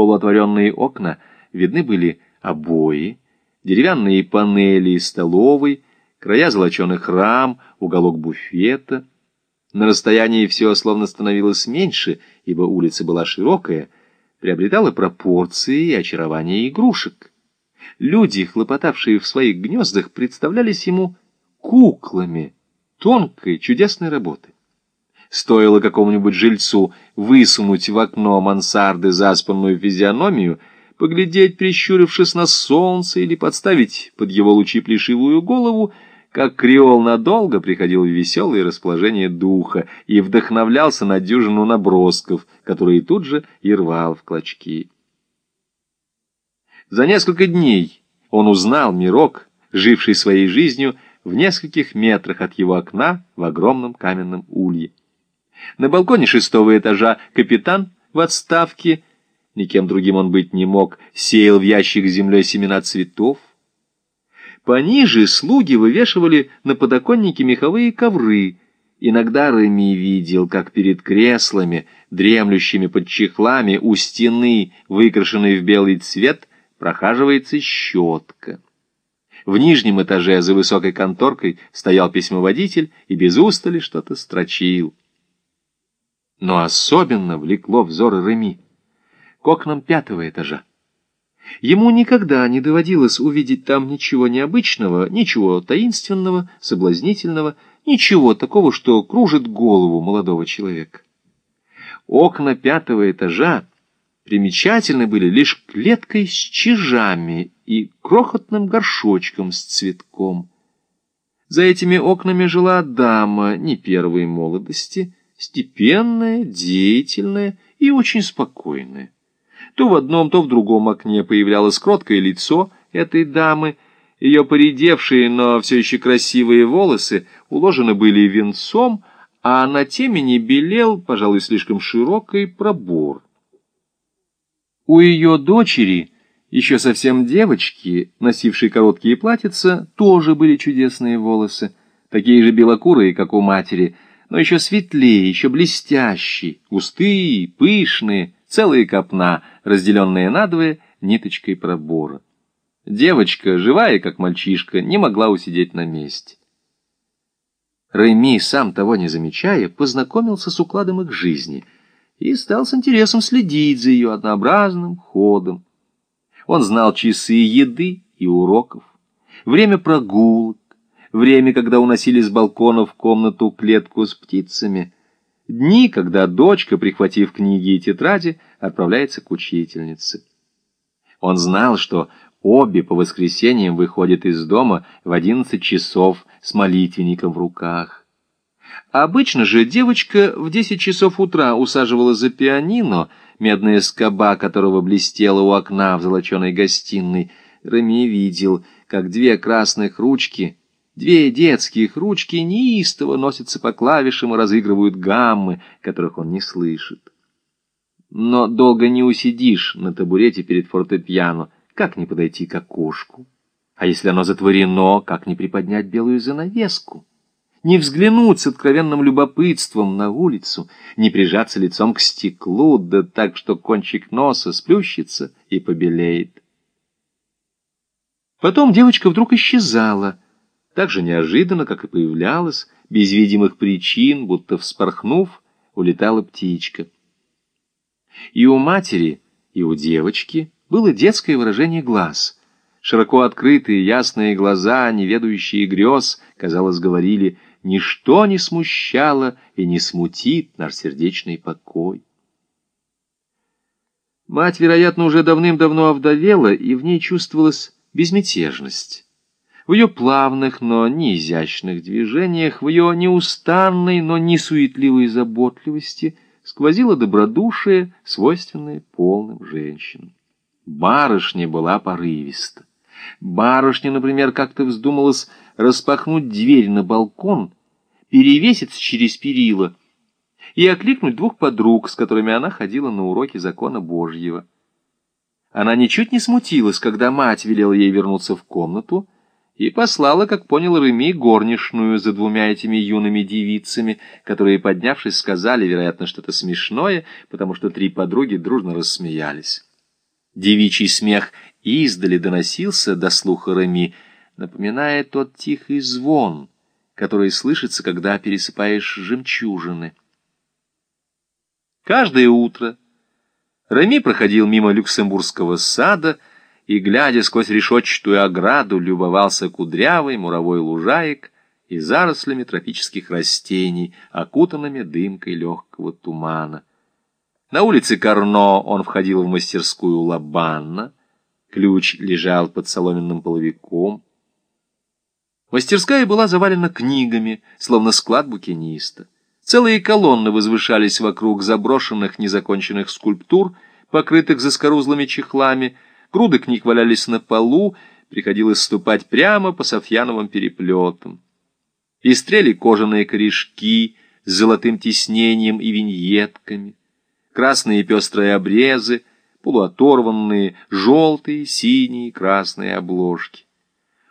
полуотворенные окна видны были обои, деревянные панели столовой, края золоченых рам, уголок буфета. На расстоянии все словно становилось меньше, ибо улица была широкая, приобретала пропорции и очарование игрушек. Люди, хлопотавшие в своих гнездах, представлялись ему куклами тонкой, чудесной работы. Стоило какому-нибудь жильцу высунуть в окно мансарды заспанную физиономию, поглядеть, прищурившись на солнце, или подставить под его лучи плешивую голову, как креол надолго приходил в веселое расположение духа и вдохновлялся на дюжину набросков, которые тут же и рвал в клочки. За несколько дней он узнал мирок, живший своей жизнью в нескольких метрах от его окна в огромном каменном улье. На балконе шестого этажа капитан в отставке, никем другим он быть не мог, сеял в ящик с землей семена цветов. Пониже слуги вывешивали на подоконнике меховые ковры. Иногда Реми видел, как перед креслами, дремлющими под чехлами, у стены, выкрашенной в белый цвет, прохаживается щетка. В нижнем этаже за высокой конторкой стоял письмоводитель и без устали что-то строчил но особенно влекло взоры Реми к окнам пятого этажа. Ему никогда не доводилось увидеть там ничего необычного, ничего таинственного, соблазнительного, ничего такого, что кружит голову молодого человека. Окна пятого этажа примечательны были лишь клеткой с чижами и крохотным горшочком с цветком. За этими окнами жила дама не первой молодости, степенная, деятельная и очень спокойная. То в одном, то в другом окне появлялось кроткое лицо этой дамы, ее поредевшие, но все еще красивые волосы уложены были венцом, а на темени белел, пожалуй, слишком широкий пробор. У ее дочери, еще совсем девочки, носившей короткие платьица, тоже были чудесные волосы, такие же белокурые, как у матери, но еще светлее, еще блестящие, густые, пышные, целые копна, разделенные надвое ниточкой пробора. Девочка, живая как мальчишка, не могла усидеть на месте. Рэми, сам того не замечая, познакомился с укладом их жизни и стал с интересом следить за ее однообразным ходом. Он знал часы еды и уроков, время прогулок, время, когда уносили с балкона в комнату клетку с птицами, дни, когда дочка, прихватив книги и тетради, отправляется к учительнице. Он знал, что обе по воскресеньям выходят из дома в одиннадцать часов с молитвенником в руках. Обычно же девочка в десять часов утра усаживала за пианино, медная скоба которого блестела у окна в золоченой гостиной. Рами видел, как две красных ручки — Две детских ручки неистово носятся по клавишам и разыгрывают гаммы, которых он не слышит. Но долго не усидишь на табурете перед фортепиано, как не подойти к окошку? А если оно затворено, как не приподнять белую занавеску? Не взглянуть с откровенным любопытством на улицу, не прижаться лицом к стеклу, да так, что кончик носа сплющится и побелеет. Потом девочка вдруг исчезала — так же неожиданно, как и появлялась, без видимых причин, будто вспорхнув, улетала птичка. И у матери, и у девочки было детское выражение глаз. Широко открытые ясные глаза, неведающие грез, казалось, говорили, ничто не смущало и не смутит наш сердечный покой. Мать, вероятно, уже давным-давно овдовела, и в ней чувствовалась безмятежность в ее плавных, но не изящных движениях, в ее неустанной, но не суетливой заботливости сквозило добродушие, свойственное полным женщинам. Барышня была порывиста. Барышня, например, как-то вздумалась распахнуть дверь на балкон, перевеситься через перила и окликнуть двух подруг, с которыми она ходила на уроки закона Божьего. Она ничуть не смутилась, когда мать велела ей вернуться в комнату, и послала, как понял Реми, горничную за двумя этими юными девицами, которые, поднявшись, сказали, вероятно, что-то смешное, потому что три подруги дружно рассмеялись. Девичий смех издали доносился до слуха Реми, напоминая тот тихий звон, который слышится, когда пересыпаешь жемчужины. Каждое утро Реми проходил мимо Люксембургского сада и, глядя сквозь решетчатую ограду, любовался кудрявой муровой лужаек и зарослями тропических растений, окутанными дымкой легкого тумана. На улице Карно он входил в мастерскую Лабанна, ключ лежал под соломенным половиком. Мастерская была завалена книгами, словно склад букиниста. Целые колонны возвышались вокруг заброшенных незаконченных скульптур, покрытых заскорузлыми чехлами, груды книг валялись на полу, приходилось ступать прямо по софьяновым переплетам. Пестрели кожаные корешки с золотым тиснением и виньетками красные пестрые обрезы, полуоторванные, желтые, синие, красные обложки.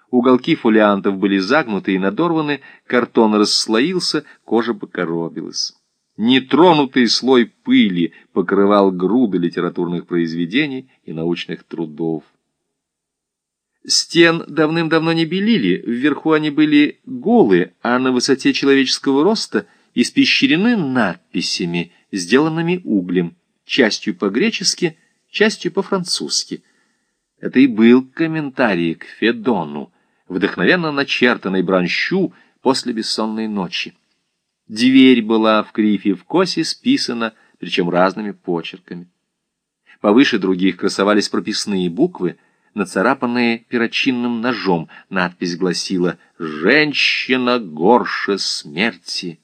Уголки фолиантов были загнуты и надорваны, картон расслоился, кожа покоробилась. Нетронутый слой пыли покрывал груды литературных произведений и научных трудов. Стен давным-давно не белили, вверху они были голые, а на высоте человеческого роста испещрены надписями — сделанными углем, частью по-гречески, частью по-французски. Это и был комментарий к Федону, вдохновенно начертанной бранщу после бессонной ночи. Дверь была в крифе в косе списана, причем разными почерками. Повыше других красовались прописные буквы, нацарапанные перочинным ножом. Надпись гласила «Женщина горше смерти».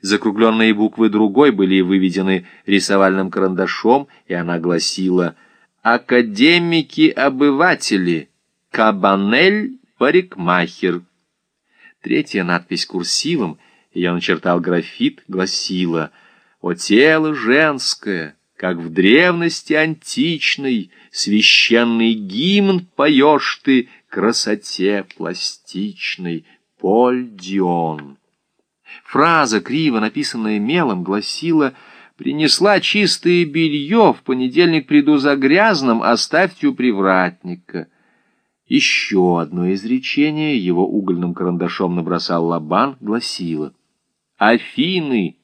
Закругленные буквы другой были выведены рисовальным карандашом, и она гласила «Академики-обыватели, Кабанель, парикмахер». Третья надпись курсивом, я начертал графит, гласила «О тело женское, как в древности античной, священный гимн поешь ты красоте пластичной, Поль Дион». Фраза, криво написанная мелом, гласила «Принесла чистое белье, в понедельник приду за грязным, оставьте у привратника». Еще одно изречение, его угольным карандашом набросал Лабан, гласило «Афины,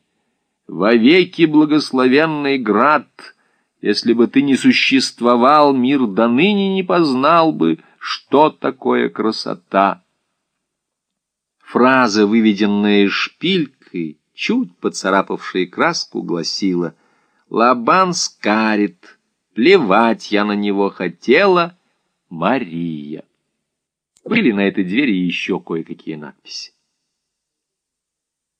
вовеки благословенный град, если бы ты не существовал, мир до ныне не познал бы, что такое красота». Фраза, выведенная шпилькой, чуть поцарапавшая краску, гласила «Лабан скарит, плевать я на него хотела, Мария». Были на этой двери еще кое-какие надписи.